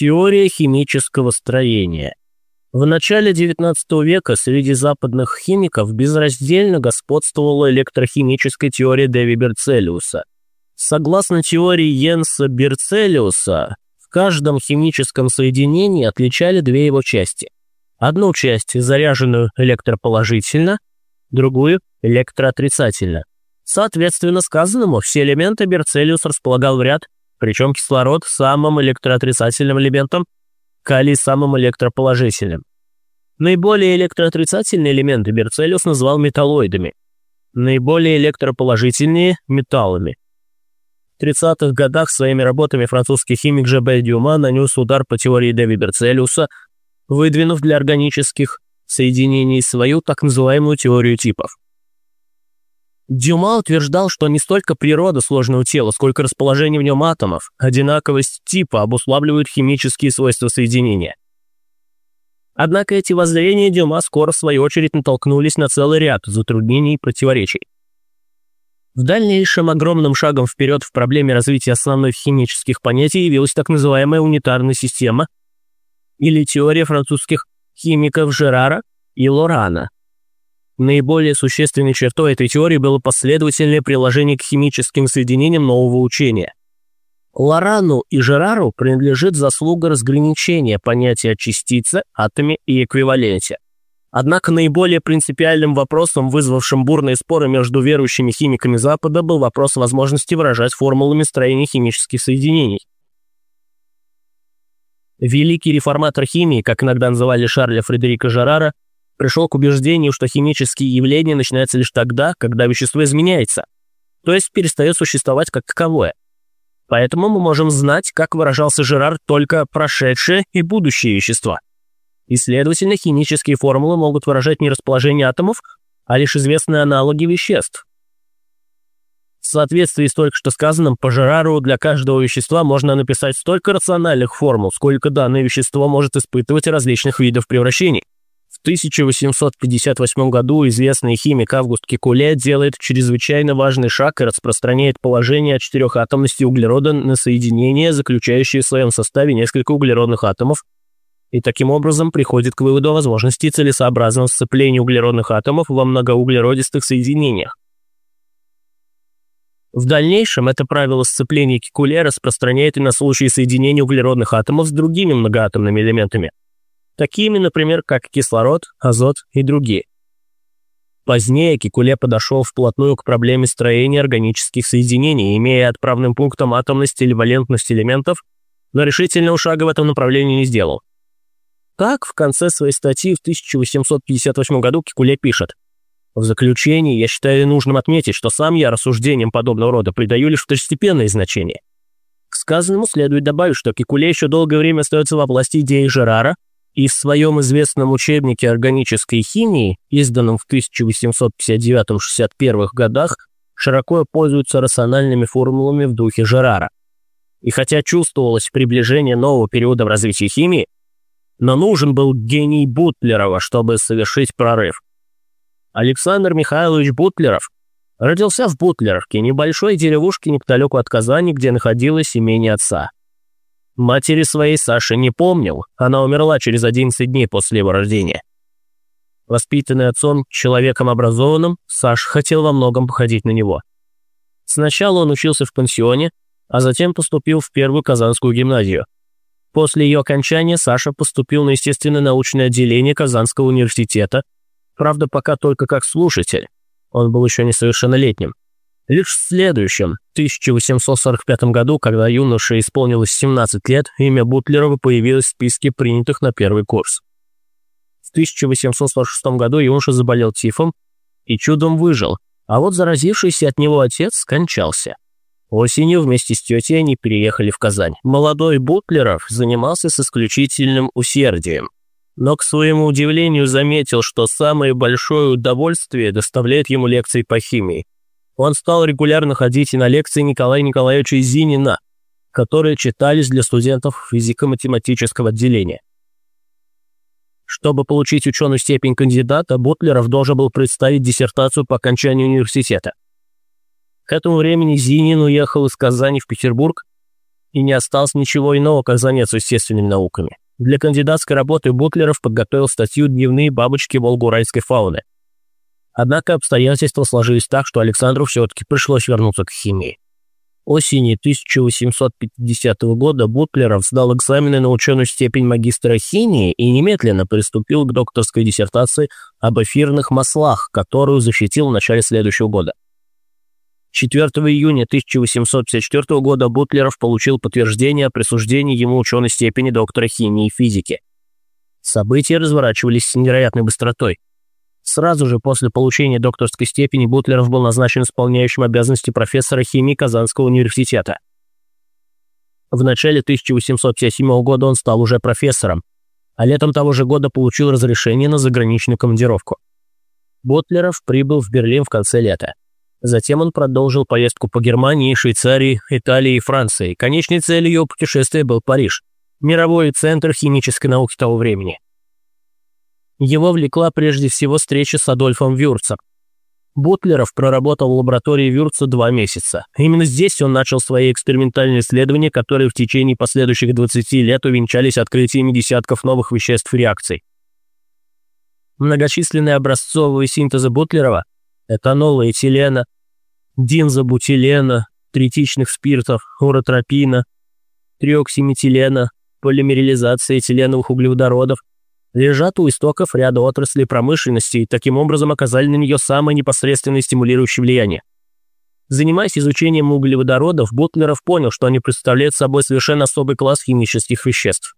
Теория химического строения. В начале XIX века среди западных химиков безраздельно господствовала электрохимическая теория Дэви Берцелиуса. Согласно теории Йенса Берцелиуса, в каждом химическом соединении отличали две его части. Одну часть, заряженную электроположительно, другую – электроотрицательно. Соответственно сказанному, все элементы Берцелиус располагал в ряд, причем кислород самым электроотрицательным элементом, калий самым электроположительным. Наиболее электроотрицательные элементы Берцелиус назвал металлоидами, наиболее электроположительные – металлами. В 30-х годах своими работами французский химик Жабель Дюма нанес удар по теории Дэви Берцелиуса, выдвинув для органических соединений свою так называемую теорию типов. Дюма утверждал, что не столько природа сложного тела, сколько расположение в нем атомов, одинаковость типа обуславливают химические свойства соединения. Однако эти воззрения Дюма скоро в свою очередь натолкнулись на целый ряд затруднений и противоречий. В дальнейшем огромным шагом вперед в проблеме развития основных химических понятий явилась так называемая унитарная система или теория французских химиков Жерара и Лорана – Наиболее существенной чертой этой теории было последовательное приложение к химическим соединениям нового учения. Лорану и Жерару принадлежит заслуга разграничения понятия частицы, атоме и эквиваленте. Однако наиболее принципиальным вопросом, вызвавшим бурные споры между верующими химиками Запада, был вопрос возможности выражать формулами строения химических соединений. Великий реформатор химии, как иногда называли Шарля Фредерика Жерара, пришел к убеждению, что химические явления начинаются лишь тогда, когда вещество изменяется, то есть перестает существовать как таковое. Поэтому мы можем знать, как выражался Жерар, только прошедшее и будущее вещества. И, следовательно, химические формулы могут выражать не расположение атомов, а лишь известные аналоги веществ. В соответствии с только что сказанным, по Жерару для каждого вещества можно написать столько рациональных формул, сколько данное вещество может испытывать различных видов превращений. В 1858 году известный химик Август Кикуле делает чрезвычайно важный шаг и распространяет положение о четырехатомности углерода на соединение, заключающее в своем составе несколько углеродных атомов, и таким образом приходит к выводу о возможности целесообразного сцепления углеродных атомов во многоуглеродистых соединениях. В дальнейшем это правило сцепления Кикуле распространяет и на случай соединения углеродных атомов с другими многоатомными элементами – такими, например, как кислород, азот и другие. Позднее Кикуле подошел вплотную к проблеме строения органических соединений, имея отправным пунктом атомность или валентность элементов, но решительного шага в этом направлении не сделал. Так, в конце своей статьи в 1858 году Кикуле пишет «В заключении я считаю нужным отметить, что сам я рассуждениям подобного рода придаю лишь второстепенное значение. К сказанному следует добавить, что Кикуле еще долгое время остается во власти идеи Жерара, и в своем известном учебнике органической химии, изданном в 1859-61 годах, широко пользуются рациональными формулами в духе Жерара. И хотя чувствовалось приближение нового периода в развитии химии, но нужен был гений Бутлерова, чтобы совершить прорыв. Александр Михайлович Бутлеров родился в Бутлеровке, небольшой деревушке неподалеку от Казани, где находилось имение отца. Матери своей Саши не помнил, она умерла через 11 дней после его рождения. Воспитанный отцом, человеком образованным, Саш хотел во многом походить на него. Сначала он учился в пансионе, а затем поступил в первую Казанскую гимназию. После ее окончания Саша поступил на естественно-научное отделение Казанского университета, правда, пока только как слушатель, он был еще несовершеннолетним. Лишь в следующем, 1845 году, когда юноше исполнилось 17 лет, имя Бутлерова появилось в списке принятых на первый курс. В 1846 году юноша заболел тифом и чудом выжил, а вот заразившийся от него отец скончался. Осенью вместе с тетей они переехали в Казань. Молодой Бутлеров занимался с исключительным усердием, но, к своему удивлению, заметил, что самое большое удовольствие доставляет ему лекции по химии – он стал регулярно ходить и на лекции Николая Николаевича Зинина, которые читались для студентов физико-математического отделения. Чтобы получить ученую степень кандидата, Бутлеров должен был представить диссертацию по окончанию университета. К этому времени Зинин уехал из Казани в Петербург, и не осталось ничего иного, как заняться естественными науками. Для кандидатской работы Бутлеров подготовил статью «Дневные бабочки волгоуральской фауны». Однако обстоятельства сложились так, что Александру все-таки пришлось вернуться к химии. Осенью 1850 года Бутлеров сдал экзамены на ученую степень магистра химии и немедленно приступил к докторской диссертации об эфирных маслах, которую защитил в начале следующего года. 4 июня 1854 года Бутлеров получил подтверждение о присуждении ему ученой степени доктора химии и физики. События разворачивались с невероятной быстротой. Сразу же после получения докторской степени Бутлеров был назначен исполняющим обязанности профессора химии Казанского университета. В начале 1857 года он стал уже профессором, а летом того же года получил разрешение на заграничную командировку. Бутлеров прибыл в Берлин в конце лета. Затем он продолжил поездку по Германии, Швейцарии, Италии и Франции. Конечной целью его путешествия был Париж, мировой центр химической науки того времени. Его влекла прежде всего встреча с Адольфом Вюрцем. Бутлеров проработал в лаборатории Вюрца два месяца. Именно здесь он начал свои экспериментальные исследования, которые в течение последующих 20 лет увенчались открытиями десятков новых веществ и реакций. Многочисленные образцовые синтезы Бутлерова этанола, этилена, динзобутилена, третичных спиртов, уротропина, триоксиметилена, полимерилизация этиленовых углеводородов, лежат у истоков ряда отраслей промышленности и таким образом оказали на нее самое непосредственное стимулирующее влияние. Занимаясь изучением углеводородов, Бутлеров понял, что они представляют собой совершенно особый класс химических веществ.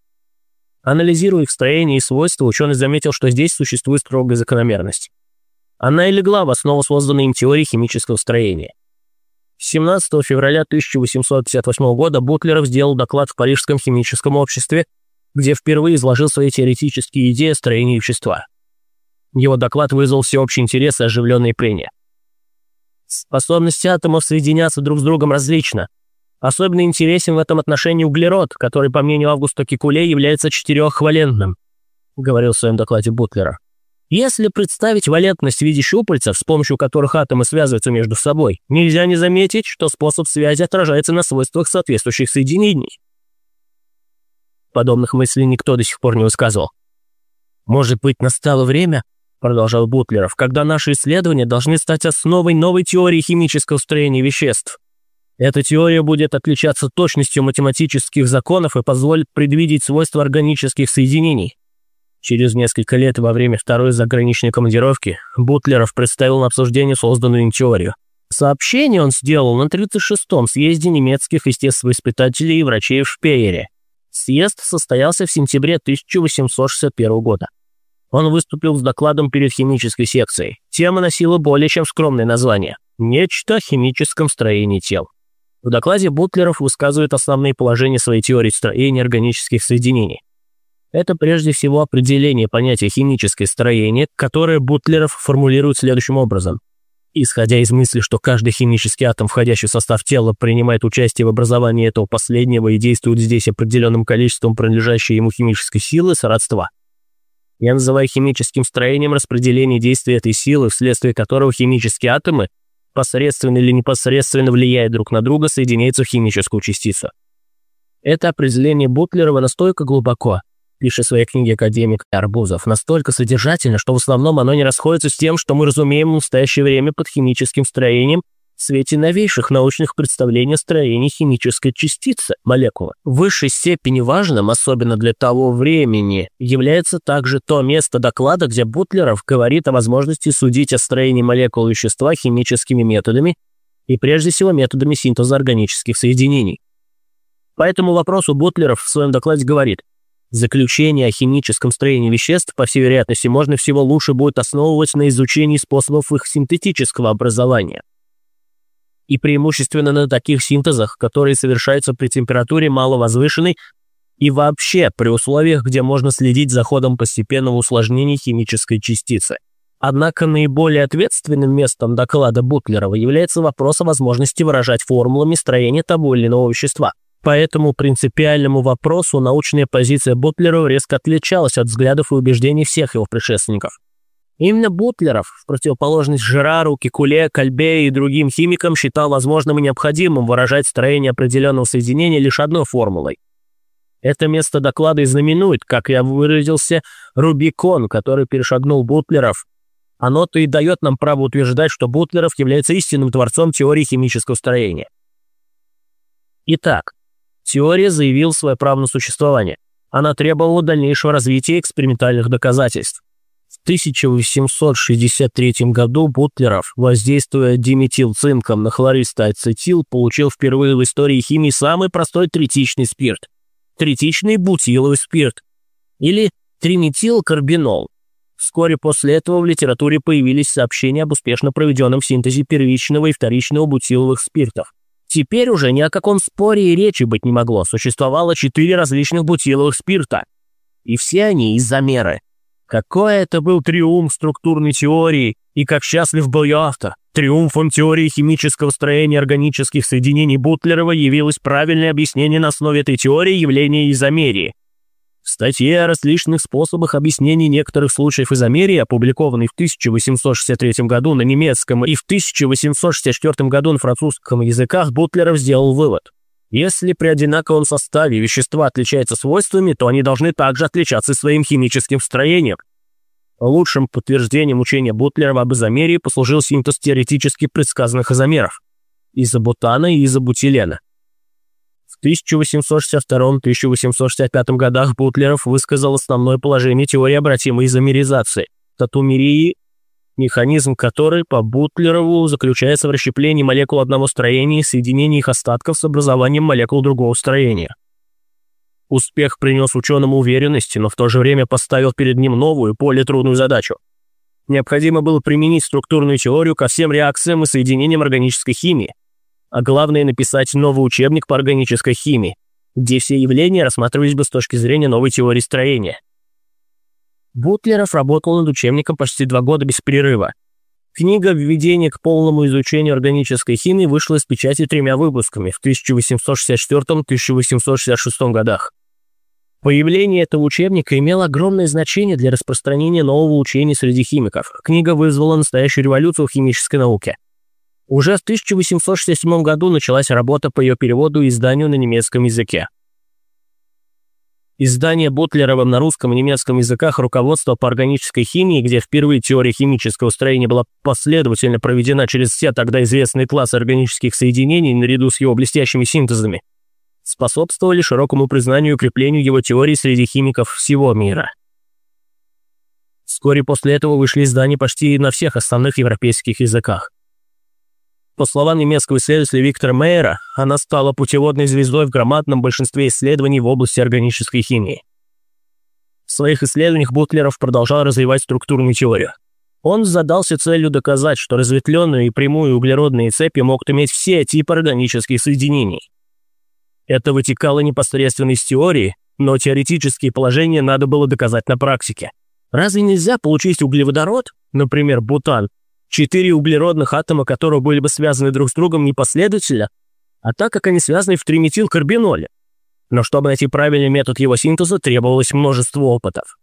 Анализируя их строение и свойства, ученый заметил, что здесь существует строгая закономерность. Она и легла в основу созданной им теории химического строения. 17 февраля 1858 года Бутлеров сделал доклад в Парижском химическом обществе, где впервые изложил свои теоретические идеи о строении вещества. Его доклад вызвал всеобщий интерес и оживленные прения. Способность атомов соединяться друг с другом различна. Особенно интересен в этом отношении углерод, который, по мнению Августа Кикуле, является четырехвалентным, говорил в своем докладе Бутлера. Если представить валентность в виде щупальцев, с помощью которых атомы связываются между собой, нельзя не заметить, что способ связи отражается на свойствах соответствующих соединений. Подобных мыслей никто до сих пор не высказывал. «Может быть, настало время, — продолжал Бутлеров, — когда наши исследования должны стать основой новой теории химического строения веществ. Эта теория будет отличаться точностью математических законов и позволит предвидеть свойства органических соединений. Через несколько лет во время второй заграничной командировки Бутлеров представил на обсуждение созданную им теорию. Сообщение он сделал на 36-м съезде немецких естествоиспытателей и врачей в Шпеере. Съезд состоялся в сентябре 1861 года. Он выступил с докладом перед химической секцией. Тема носила более чем скромное название «Нечто о химическом строении тел». В докладе Бутлеров высказывает основные положения своей теории строения органических соединений. Это прежде всего определение понятия химическое строение, которое Бутлеров формулирует следующим образом. Исходя из мысли, что каждый химический атом, входящий в состав тела, принимает участие в образовании этого последнего и действует здесь определенным количеством принадлежащей ему химической силы, сродства. Я называю химическим строением распределение действия этой силы, вследствие которого химические атомы, посредственно или непосредственно влияя друг на друга, соединяются в химическую частицу. Это определение Бутлерова настолько глубоко, пишет в своей книге академик Арбузов, настолько содержательно, что в основном оно не расходится с тем, что мы разумеем в настоящее время под химическим строением в свете новейших научных представлений о строении химической частицы, молекулы. В высшей степени важным, особенно для того времени, является также то место доклада, где Бутлеров говорит о возможности судить о строении молекул вещества химическими методами и прежде всего методами синтеза органических соединений. По этому вопросу Бутлеров в своем докладе говорит – Заключение о химическом строении веществ, по всей вероятности, можно всего лучше будет основывать на изучении способов их синтетического образования. И преимущественно на таких синтезах, которые совершаются при температуре маловозвышенной и вообще при условиях, где можно следить за ходом постепенного усложнения химической частицы. Однако наиболее ответственным местом доклада Бутлерова является вопрос о возможности выражать формулами строения того или иного вещества. По этому принципиальному вопросу научная позиция Бутлера резко отличалась от взглядов и убеждений всех его предшественников. Именно Бутлеров, в противоположность Жерару, Кикуле, Кальбе и другим химикам, считал возможным и необходимым выражать строение определенного соединения лишь одной формулой. Это место доклада и знаменует, как я выразился, Рубикон, который перешагнул Бутлеров. Оно-то и дает нам право утверждать, что Бутлеров является истинным творцом теории химического строения. Итак, теория заявила свое право на существование. Она требовала дальнейшего развития экспериментальных доказательств. В 1863 году Бутлеров, воздействуя диметилцинком на хлористый ацетил, получил впервые в истории химии самый простой третичный спирт – третичный бутиловый спирт, или триметилкарбинол. Вскоре после этого в литературе появились сообщения об успешно проведенном синтезе первичного и вторичного бутиловых спиртов. Теперь уже ни о каком споре и речи быть не могло, существовало четыре различных бутиловых спирта. И все они из-за меры – какой это был триумф структурной теории, и как счастлив был ее автор. Триумфом теории химического строения органических соединений Бутлерова явилось правильное объяснение на основе этой теории явления изомерии. В статье о различных способах объяснения некоторых случаев изомерии, опубликованной в 1863 году на немецком и в 1864 году на французском языках, Бутлеров сделал вывод. Если при одинаковом составе вещества отличаются свойствами, то они должны также отличаться своим химическим строением. Лучшим подтверждением учения Бутлера об изомерии послужил синтез теоретически предсказанных изомеров – изобутана и изобутилена. В 1862-1865 годах Бутлеров высказал основное положение теории обратимой изомеризации – татумерии механизм которой по Бутлерову заключается в расщеплении молекул одного строения и соединении их остатков с образованием молекул другого строения. Успех принес ученому уверенности, но в то же время поставил перед ним новую, более трудную задачу. Необходимо было применить структурную теорию ко всем реакциям и соединениям органической химии, а главное написать новый учебник по органической химии, где все явления рассматривались бы с точки зрения новой теории строения – Бутлеров работал над учебником почти два года без перерыва. Книга «Введение к полному изучению органической химии» вышла из печати тремя выпусками в 1864-1866 годах. Появление этого учебника имело огромное значение для распространения нового учения среди химиков. Книга вызвала настоящую революцию в химической науке. Уже в 1867 году началась работа по ее переводу и изданию на немецком языке. Издание Бутлеровым на русском и немецком языках «Руководство по органической химии», где впервые теория химического строения была последовательно проведена через все тогда известные классы органических соединений наряду с его блестящими синтезами, способствовали широкому признанию и укреплению его теории среди химиков всего мира. Вскоре после этого вышли издания почти на всех основных европейских языках. По словам немецкого исследователя Виктора Мейера, она стала путеводной звездой в громадном большинстве исследований в области органической химии. В своих исследованиях Бутлеров продолжал развивать структурную теорию. Он задался целью доказать, что разветвленные и прямые углеродные цепи могут иметь все типы органических соединений. Это вытекало непосредственно из теории, но теоретические положения надо было доказать на практике. Разве нельзя получить углеводород, например, бутан, четыре углеродных атома которого были бы связаны друг с другом непоследовательно, а так как они связаны в триметилкарбиноле. Но чтобы найти правильный метод его синтеза, требовалось множество опытов.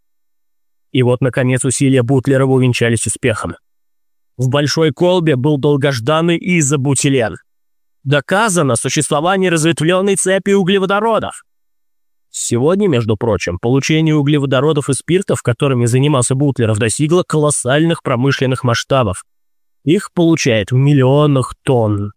И вот, наконец, усилия Бутлерова увенчались успехом. В большой колбе был долгожданный изобутилен. Доказано существование разветвленной цепи углеводородов. Сегодня, между прочим, получение углеводородов и спиртов, которыми занимался Бутлеров, достигло колоссальных промышленных масштабов – их получает в миллионах тонн.